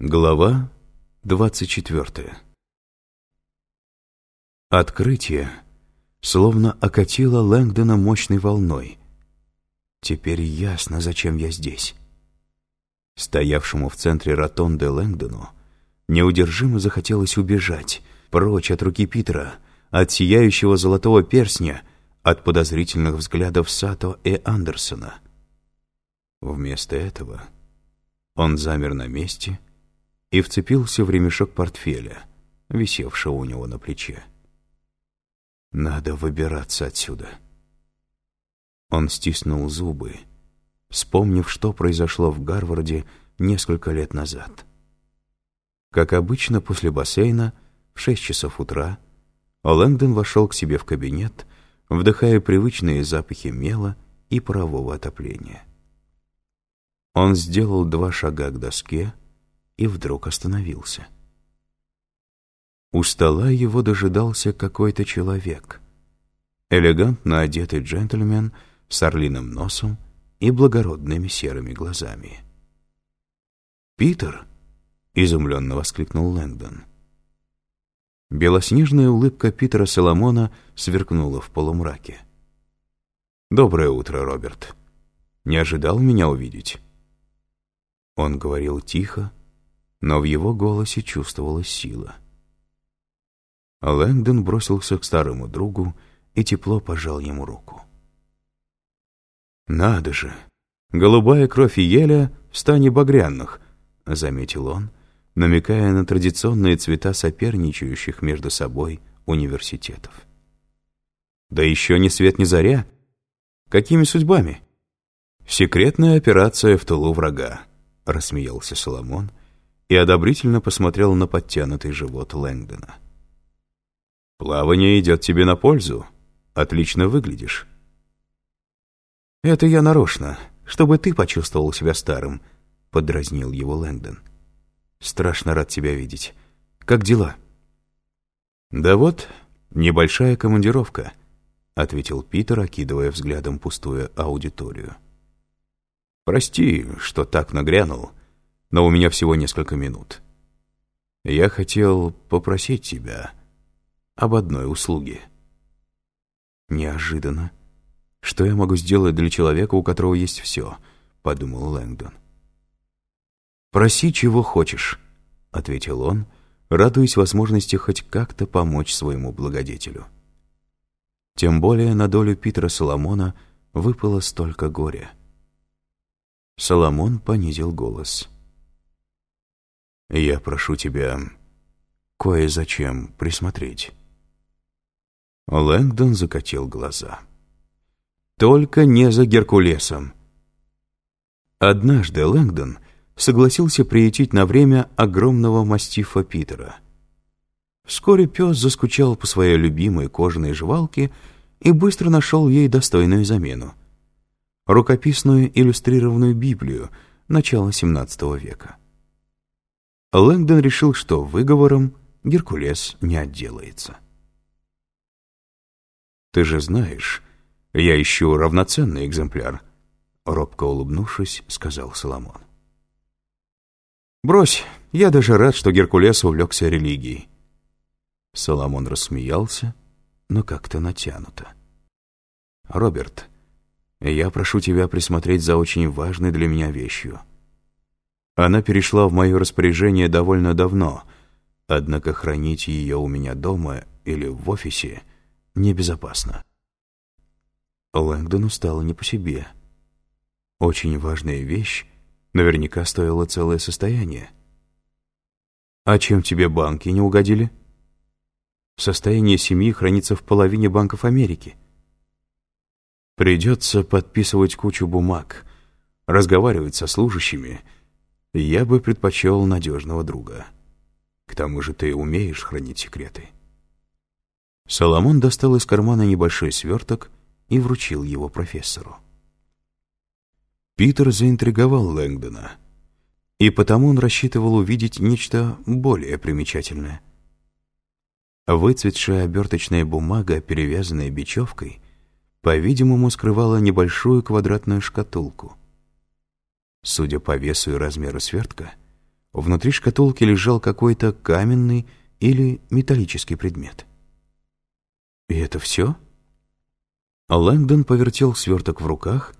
Глава 24 Открытие словно окатило Лэнгдона мощной волной. Теперь ясно, зачем я здесь. Стоявшему в центре ротонды Лэнгдону неудержимо захотелось убежать, прочь от руки Питера, от сияющего золотого перстня, от подозрительных взглядов Сато и Андерсона. Вместо этого он замер на месте — вцепился в ремешок портфеля, висевшего у него на плече. «Надо выбираться отсюда». Он стиснул зубы, вспомнив, что произошло в Гарварде несколько лет назад. Как обычно, после бассейна, в шесть часов утра, Лэнгдон вошел к себе в кабинет, вдыхая привычные запахи мела и парового отопления. Он сделал два шага к доске, и вдруг остановился. У стола его дожидался какой-то человек. Элегантно одетый джентльмен с орлиным носом и благородными серыми глазами. «Питер!» — изумленно воскликнул Лэнгдон. Белоснежная улыбка Питера Соломона сверкнула в полумраке. «Доброе утро, Роберт. Не ожидал меня увидеть?» Он говорил тихо, но в его голосе чувствовалась сила. Лэнгдон бросился к старому другу и тепло пожал ему руку. «Надо же! Голубая кровь еля в стане багряных», — заметил он, намекая на традиционные цвета соперничающих между собой университетов. «Да еще ни свет ни заря! Какими судьбами?» «Секретная операция в тылу врага», — рассмеялся Соломон, — и одобрительно посмотрел на подтянутый живот Лэнгдона. «Плавание идет тебе на пользу. Отлично выглядишь». «Это я нарочно, чтобы ты почувствовал себя старым», — подразнил его Лэнгдон. «Страшно рад тебя видеть. Как дела?» «Да вот, небольшая командировка», — ответил Питер, окидывая взглядом пустую аудиторию. «Прости, что так нагрянул» но у меня всего несколько минут. Я хотел попросить тебя об одной услуге. Неожиданно. Что я могу сделать для человека, у которого есть все? Подумал Лэнгдон. Проси, чего хочешь, ответил он, радуясь возможности хоть как-то помочь своему благодетелю. Тем более на долю Питера Соломона выпало столько горя. Соломон понизил голос. Я прошу тебя кое-зачем присмотреть». Лэнгдон закатил глаза. «Только не за Геркулесом». Однажды Лэнгдон согласился приютить на время огромного мастифа Питера. Вскоре пес заскучал по своей любимой кожаной жвалке и быстро нашел ей достойную замену — рукописную иллюстрированную Библию начала XVII века. Лэнгдон решил, что выговором Геркулес не отделается. «Ты же знаешь, я ищу равноценный экземпляр», — робко улыбнувшись, сказал Соломон. «Брось, я даже рад, что Геркулес увлекся религией». Соломон рассмеялся, но как-то натянуто. «Роберт, я прошу тебя присмотреть за очень важной для меня вещью — она перешла в мое распоряжение довольно давно, однако хранить ее у меня дома или в офисе небезопасно. Лэнгдону стало не по себе. Очень важная вещь наверняка стоила целое состояние. «А чем тебе банки не угодили?» «Состояние семьи хранится в половине банков Америки». «Придется подписывать кучу бумаг, разговаривать со служащими» Я бы предпочел надежного друга. К тому же ты умеешь хранить секреты. Соломон достал из кармана небольшой сверток и вручил его профессору. Питер заинтриговал Лэнгдона, и потому он рассчитывал увидеть нечто более примечательное. Выцветшая оберточная бумага, перевязанная бечевкой, по-видимому, скрывала небольшую квадратную шкатулку — Судя по весу и размеру свертка, Внутри шкатулки лежал какой-то каменный или металлический предмет. «И это все?» Лэнгдон повертел сверток в руках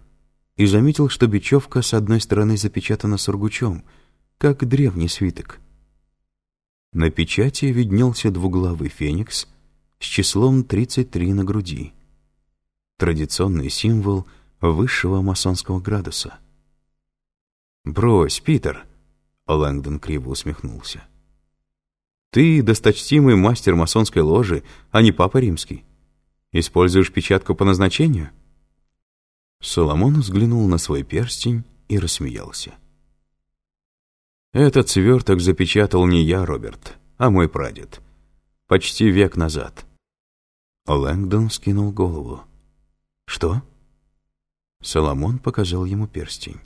и заметил, что бечевка с одной стороны запечатана сургучом, как древний свиток. На печати виднелся двуглавый феникс с числом 33 на груди. Традиционный символ высшего масонского градуса. «Брось, Питер!» — Лэнгдон криво усмехнулся. «Ты досточтимый мастер масонской ложи, а не папа римский. Используешь печатку по назначению?» Соломон взглянул на свой перстень и рассмеялся. «Этот сверток запечатал не я, Роберт, а мой прадед. Почти век назад». Лэнгдон скинул голову. «Что?» Соломон показал ему перстень.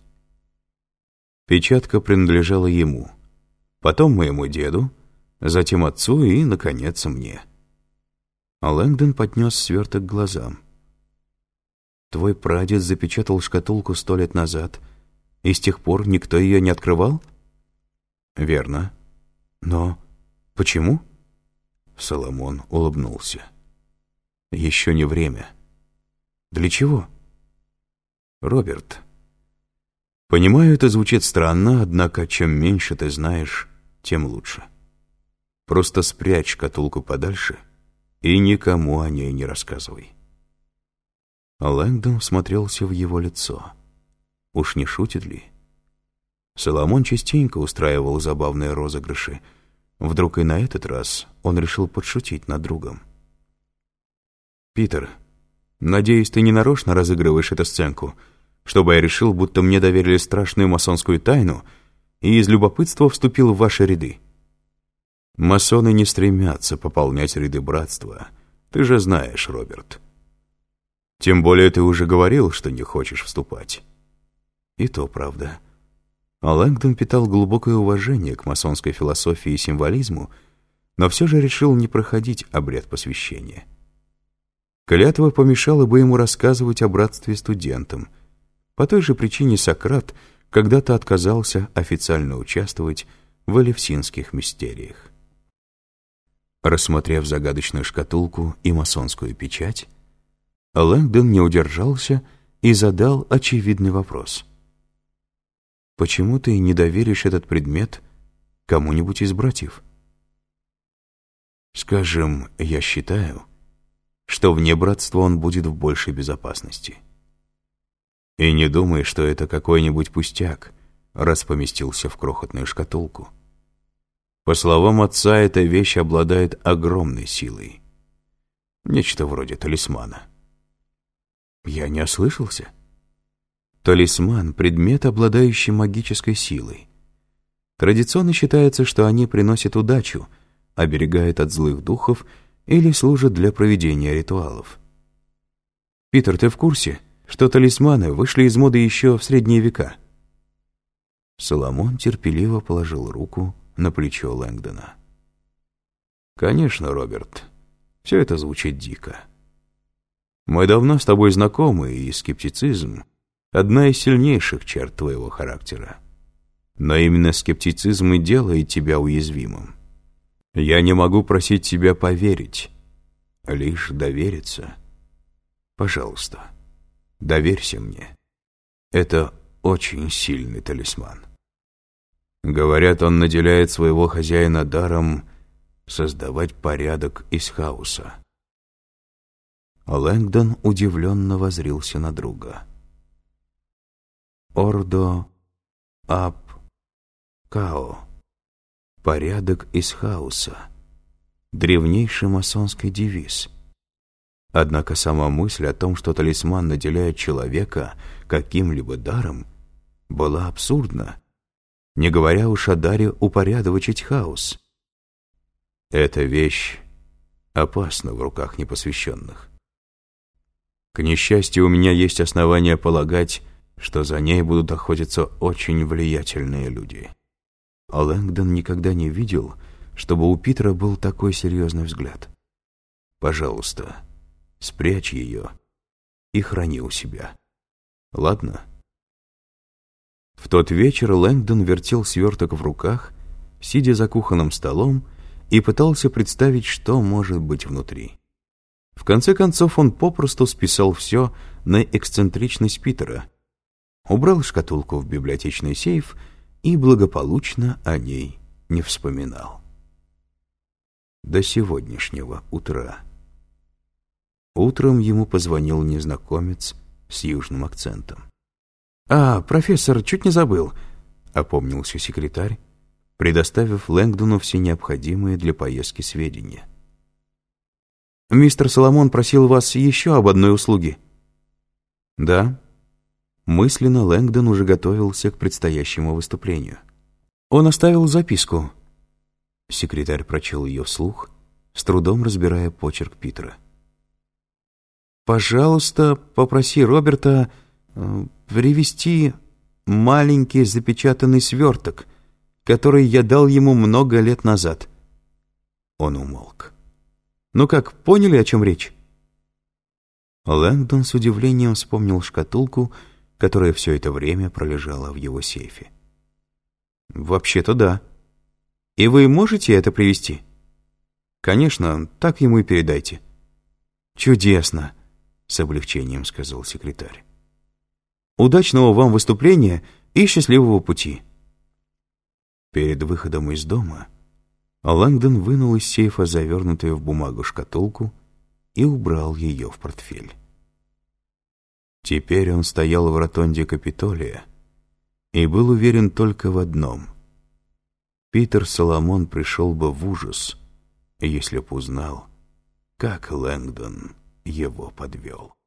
Печатка принадлежала ему, потом моему деду, затем отцу и, наконец, мне. Лэнгдон поднес сверток к глазам. «Твой прадед запечатал шкатулку сто лет назад, и с тех пор никто ее не открывал?» «Верно. Но почему?» Соломон улыбнулся. «Еще не время». «Для чего?» «Роберт, понимаю, это звучит странно, однако чем меньше ты знаешь, тем лучше. Просто спрячь шкатулку подальше — и никому о ней не рассказывай». Лэнгдон смотрелся в его лицо. Уж не шутит ли? Соломон частенько устраивал забавные розыгрыши. Вдруг и на этот раз он решил подшутить над другом. «Питер, надеюсь, ты не нарочно разыгрываешь эту сценку, чтобы я решил, будто мне доверили страшную масонскую тайну и из любопытства вступил в ваши ряды». Масоны не стремятся пополнять ряды братства. Ты же знаешь, Роберт. Тем более ты уже говорил, что не хочешь вступать. И то правда. А Лэнгдон питал глубокое уважение к масонской философии и символизму, но все же решил не проходить обряд посвящения. Клятва помешала бы ему рассказывать о братстве студентам. По той же причине Сократ когда-то отказался официально участвовать в элевсинских мистериях. Рассмотрев загадочную шкатулку и масонскую печать, Лэнгдон не удержался и задал очевидный вопрос. «Почему ты не доверишь этот предмет кому-нибудь из братьев?» «Скажем, я считаю, что вне братства он будет в большей безопасности. И не думай, что это какой-нибудь пустяк, раз поместился в крохотную шкатулку». По словам отца, эта вещь обладает огромной силой. Нечто вроде талисмана. Я не ослышался? Талисман — предмет, обладающий магической силой. Традиционно считается, что они приносят удачу, оберегают от злых духов или служат для проведения ритуалов. Питер, ты в курсе, что талисманы вышли из моды еще в средние века? Соломон терпеливо положил руку на плечо Лэнгдона. «Конечно, Роберт, все это звучит дико. Мы давно с тобой знакомы, и скептицизм — одна из сильнейших черт твоего характера. Но именно скептицизм и делает тебя уязвимым. Я не могу просить тебя поверить, лишь довериться. Пожалуйста, доверься мне. Это очень сильный талисман. Говорят, он наделяет своего хозяина даром создавать порядок из хаоса. Лэнгдон удивленно возрился на друга. Ордо Ап Као. Порядок из хаоса. Древнейший масонский девиз. Однако сама мысль о том, что талисман наделяет человека каким-либо даром, была абсурдна не говоря уж о даре упорядочить хаос. Эта вещь опасна в руках непосвященных. К несчастью, у меня есть основания полагать, что за ней будут охотиться очень влиятельные люди. А Лэнгдон никогда не видел, чтобы у Питера был такой серьезный взгляд. Пожалуйста, спрячь ее и храни у себя. Ладно? В тот вечер Лэнгдон вертел сверток в руках сидя за кухонным столом, и пытался представить, что может быть внутри. В конце концов он попросту списал все на эксцентричность Питера, убрал шкатулку в библиотечный сейф и благополучно о ней не вспоминал. До сегодняшнего утра. Утром ему позвонил незнакомец с южным акцентом. «А, профессор, чуть не забыл», — опомнился секретарь, предоставив Лэнгдону все необходимые для поездки сведения. «Мистер Соломон просил вас еще об одной услуге». «Да». Мысленно Лэнгдон уже готовился к предстоящему выступлению. Он оставил записку. Секретарь прочел ее вслух, с трудом разбирая почерк Питера. «Пожалуйста, попроси Роберта э, привезти маленький запечатанный сверток, который я дал ему много лет назад». Он умолк. «Ну как, поняли, о чем речь?» Лэнгдон с удивлением вспомнил шкатулку, которая все это время пролежала в его сейфе. «Вообще-то да. И вы можете это привезти?» «Конечно, так ему и передайте». «Чудесно!» С облегчением сказал секретарь. Удачного вам выступления и счастливого пути. Перед выходом из дома Лэнгдон вынул из сейфа завернутую в бумагу шкатулку и убрал ее в портфель. Теперь он стоял в ротонде Капитолия и был уверен только в одном. Питер Соломон пришел бы в ужас, если б узнал, как Лэнгдон его подвел.